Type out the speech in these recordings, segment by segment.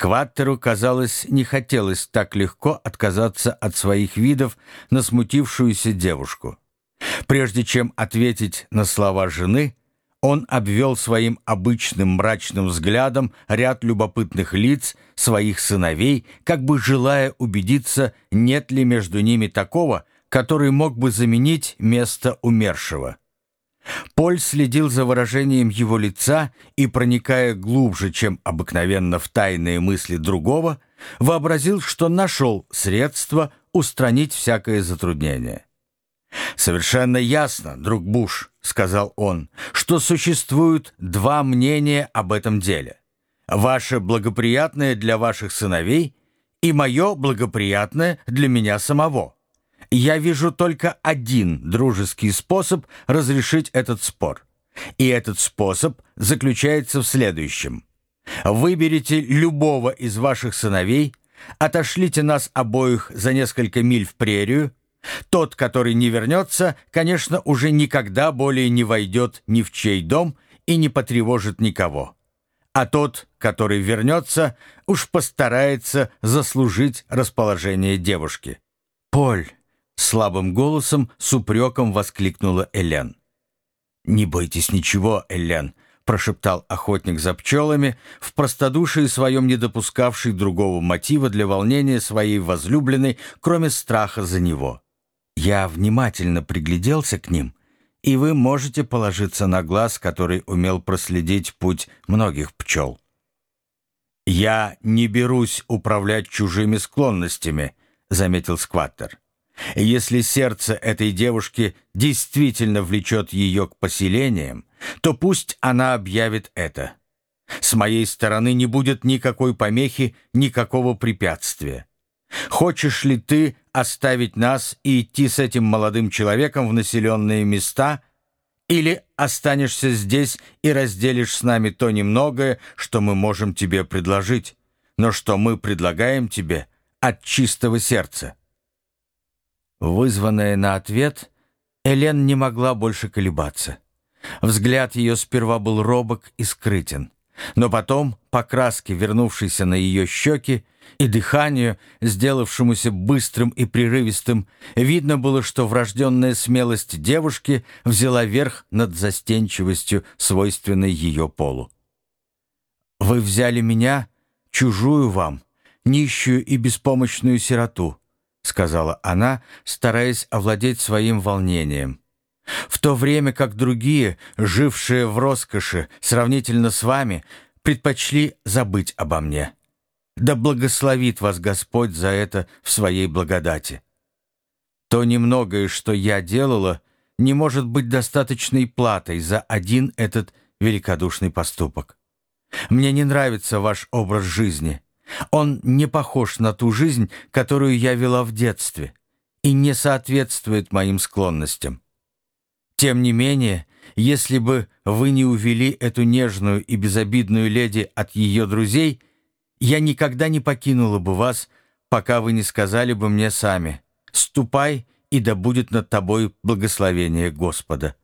Скваттеру, казалось, не хотелось так легко отказаться от своих видов на смутившуюся девушку. Прежде чем ответить на слова жены, он обвел своим обычным мрачным взглядом ряд любопытных лиц своих сыновей, как бы желая убедиться, нет ли между ними такого, который мог бы заменить место умершего. Поль следил за выражением его лица и, проникая глубже, чем обыкновенно в тайные мысли другого, вообразил, что нашел средство устранить всякое затруднение. «Совершенно ясно, друг Буш», — сказал он, «что существуют два мнения об этом деле. Ваше благоприятное для ваших сыновей и мое благоприятное для меня самого. Я вижу только один дружеский способ разрешить этот спор. И этот способ заключается в следующем. Выберите любого из ваших сыновей, отошлите нас обоих за несколько миль в прерию, тот, который не вернется, конечно, уже никогда более не войдет ни в чей дом и не потревожит никого. А тот, который вернется, уж постарается заслужить расположение девушки. «Поль!» — слабым голосом с упреком воскликнула Элен. «Не бойтесь ничего, Элен», — прошептал охотник за пчелами, в простодушии своем не допускавший другого мотива для волнения своей возлюбленной, кроме страха за него. Я внимательно пригляделся к ним, и вы можете положиться на глаз, который умел проследить путь многих пчел. «Я не берусь управлять чужими склонностями», — заметил Скваттер. «Если сердце этой девушки действительно влечет ее к поселениям, то пусть она объявит это. С моей стороны не будет никакой помехи, никакого препятствия. Хочешь ли ты оставить нас и идти с этим молодым человеком в населенные места, или останешься здесь и разделишь с нами то немногое, что мы можем тебе предложить, но что мы предлагаем тебе от чистого сердца?» Вызванная на ответ, Элен не могла больше колебаться. Взгляд ее сперва был робок и скрытен. Но потом, по краске, вернувшейся на ее щеки, и дыханию, сделавшемуся быстрым и прерывистым, видно было, что врожденная смелость девушки взяла верх над застенчивостью, свойственной ее полу. «Вы взяли меня, чужую вам, нищую и беспомощную сироту», сказала она, стараясь овладеть своим волнением. В то время как другие, жившие в роскоши сравнительно с вами, предпочли забыть обо мне. Да благословит вас Господь за это в своей благодати. То немногое, что я делала, не может быть достаточной платой за один этот великодушный поступок. Мне не нравится ваш образ жизни. Он не похож на ту жизнь, которую я вела в детстве, и не соответствует моим склонностям. Тем не менее, если бы вы не увели эту нежную и безобидную леди от ее друзей, я никогда не покинула бы вас, пока вы не сказали бы мне сами «Ступай, и да будет над тобой благословение Господа».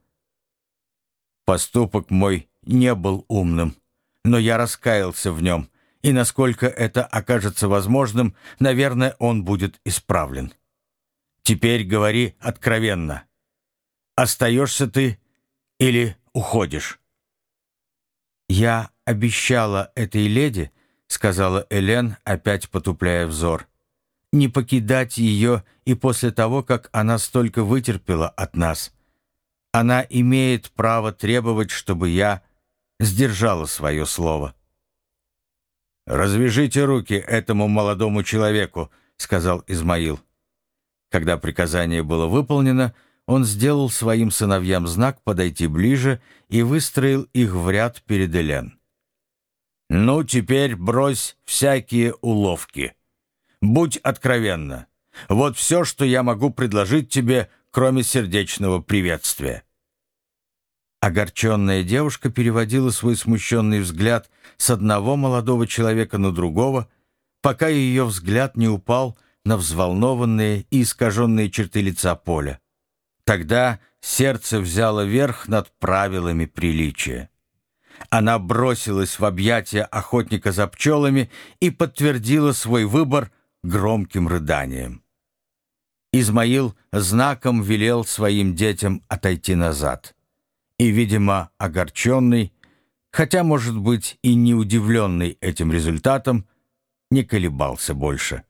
Поступок мой не был умным, но я раскаялся в нем, и насколько это окажется возможным, наверное, он будет исправлен. Теперь говори откровенно. Остаешься ты или уходишь?» «Я обещала этой леди», — сказала Элен, опять потупляя взор, «не покидать ее и после того, как она столько вытерпела от нас. Она имеет право требовать, чтобы я сдержала свое слово». «Развяжите руки этому молодому человеку», — сказал Измаил. Когда приказание было выполнено, — он сделал своим сыновьям знак подойти ближе и выстроил их в ряд перед Элен. «Ну, теперь брось всякие уловки. Будь откровенна. Вот все, что я могу предложить тебе, кроме сердечного приветствия». Огорченная девушка переводила свой смущенный взгляд с одного молодого человека на другого, пока ее взгляд не упал на взволнованные и искаженные черты лица Поля. Тогда сердце взяло верх над правилами приличия. Она бросилась в объятия охотника за пчелами и подтвердила свой выбор громким рыданием. Измаил знаком велел своим детям отойти назад. И, видимо, огорченный, хотя, может быть, и не удивленный этим результатом, не колебался больше.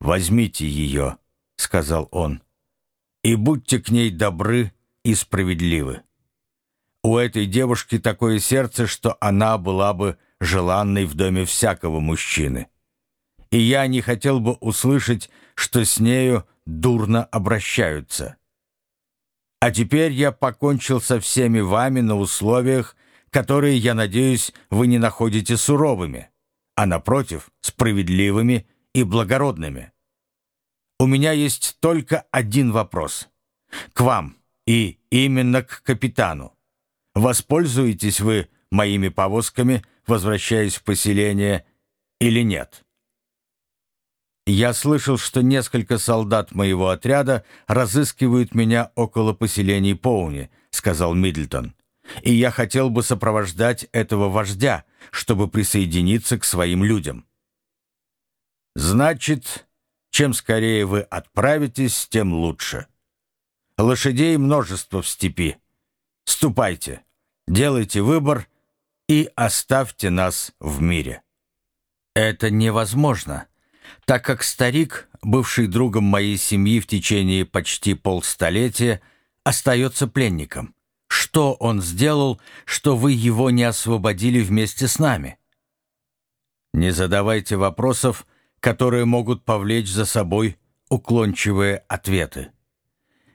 «Возьмите ее», — сказал он, — «и будьте к ней добры и справедливы. У этой девушки такое сердце, что она была бы желанной в доме всякого мужчины. И я не хотел бы услышать, что с нею дурно обращаются. А теперь я покончил со всеми вами на условиях, которые, я надеюсь, вы не находите суровыми, а, напротив, справедливыми и благородными. У меня есть только один вопрос. К вам и именно к капитану. Воспользуетесь вы моими повозками, возвращаясь в поселение, или нет? Я слышал, что несколько солдат моего отряда разыскивают меня около поселений Поуни, сказал Мидлтон. И я хотел бы сопровождать этого вождя, чтобы присоединиться к своим людям. Значит, чем скорее вы отправитесь, тем лучше. Лошадей множество в степи. Ступайте, делайте выбор и оставьте нас в мире. Это невозможно, так как старик, бывший другом моей семьи в течение почти полстолетия, остается пленником. Что он сделал, что вы его не освободили вместе с нами? Не задавайте вопросов, которые могут повлечь за собой уклончивые ответы.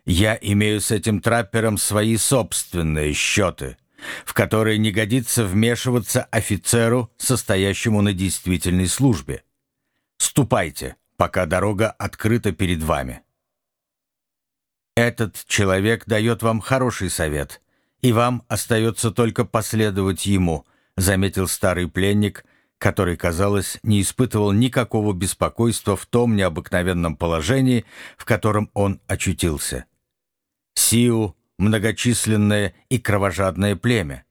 Я имею с этим траппером свои собственные счеты, в которые не годится вмешиваться офицеру, состоящему на действительной службе. Ступайте, пока дорога открыта перед вами. Этот человек дает вам хороший совет, и вам остается только последовать ему, заметил старый пленник, который, казалось, не испытывал никакого беспокойства в том необыкновенном положении, в котором он очутился. Сиу — многочисленное и кровожадное племя.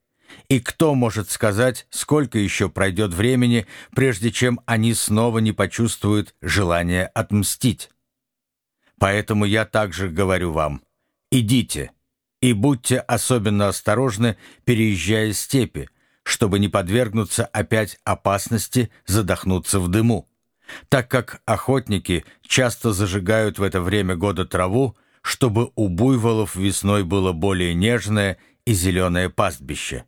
И кто может сказать, сколько еще пройдет времени, прежде чем они снова не почувствуют желание отмстить? Поэтому я также говорю вам, идите и будьте особенно осторожны, переезжая степи, чтобы не подвергнуться опять опасности задохнуться в дыму, так как охотники часто зажигают в это время года траву, чтобы у буйволов весной было более нежное и зеленое пастбище.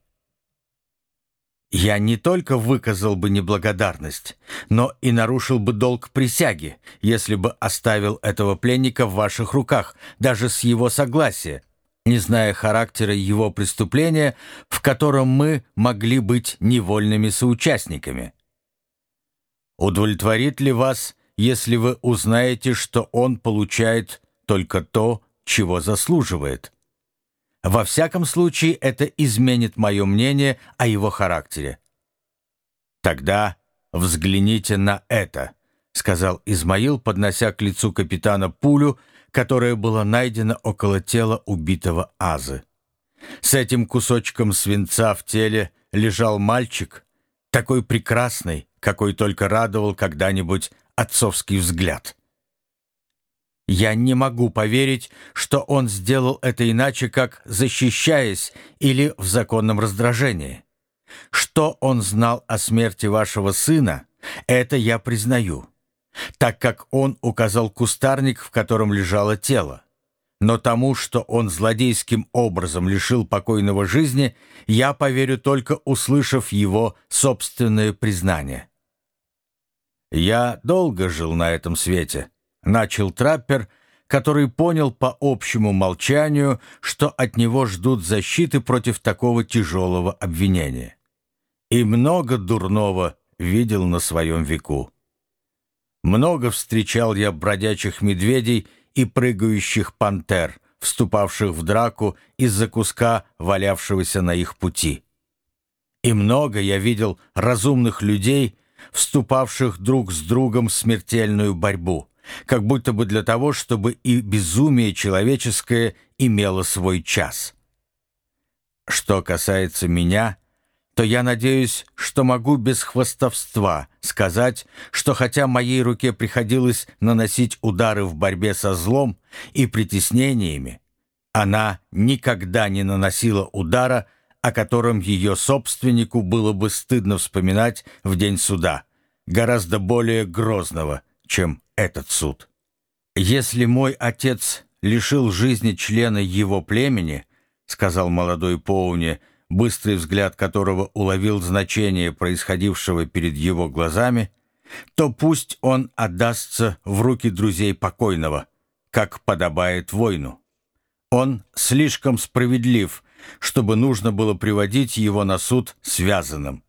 Я не только выказал бы неблагодарность, но и нарушил бы долг присяги, если бы оставил этого пленника в ваших руках, даже с его согласия, не зная характера его преступления, в котором мы могли быть невольными соучастниками. Удовлетворит ли вас, если вы узнаете, что он получает только то, чего заслуживает. Во всяком случае, это изменит мое мнение о его характере. «Тогда взгляните на это», — сказал Измаил, поднося к лицу капитана пулю, которая была найдена около тела убитого Азы. С этим кусочком свинца в теле лежал мальчик, такой прекрасный, какой только радовал когда-нибудь отцовский взгляд. Я не могу поверить, что он сделал это иначе, как защищаясь или в законном раздражении. Что он знал о смерти вашего сына, это я признаю, так как он указал кустарник, в котором лежало тело. Но тому, что он злодейским образом лишил покойного жизни, я поверю только услышав его собственное признание. Я долго жил на этом свете, Начал траппер, который понял по общему молчанию, что от него ждут защиты против такого тяжелого обвинения. И много дурного видел на своем веку. Много встречал я бродячих медведей и прыгающих пантер, вступавших в драку из-за куска, валявшегося на их пути. И много я видел разумных людей, вступавших друг с другом в смертельную борьбу как будто бы для того, чтобы и безумие человеческое имело свой час. Что касается меня, то я надеюсь, что могу без хвастовства сказать, что хотя моей руке приходилось наносить удары в борьбе со злом и притеснениями, она никогда не наносила удара, о котором ее собственнику было бы стыдно вспоминать в день суда, гораздо более грозного, чем этот суд. «Если мой отец лишил жизни члена его племени», сказал молодой Поуни, быстрый взгляд которого уловил значение происходившего перед его глазами, то пусть он отдастся в руки друзей покойного, как подобает воину. Он слишком справедлив, чтобы нужно было приводить его на суд связанным.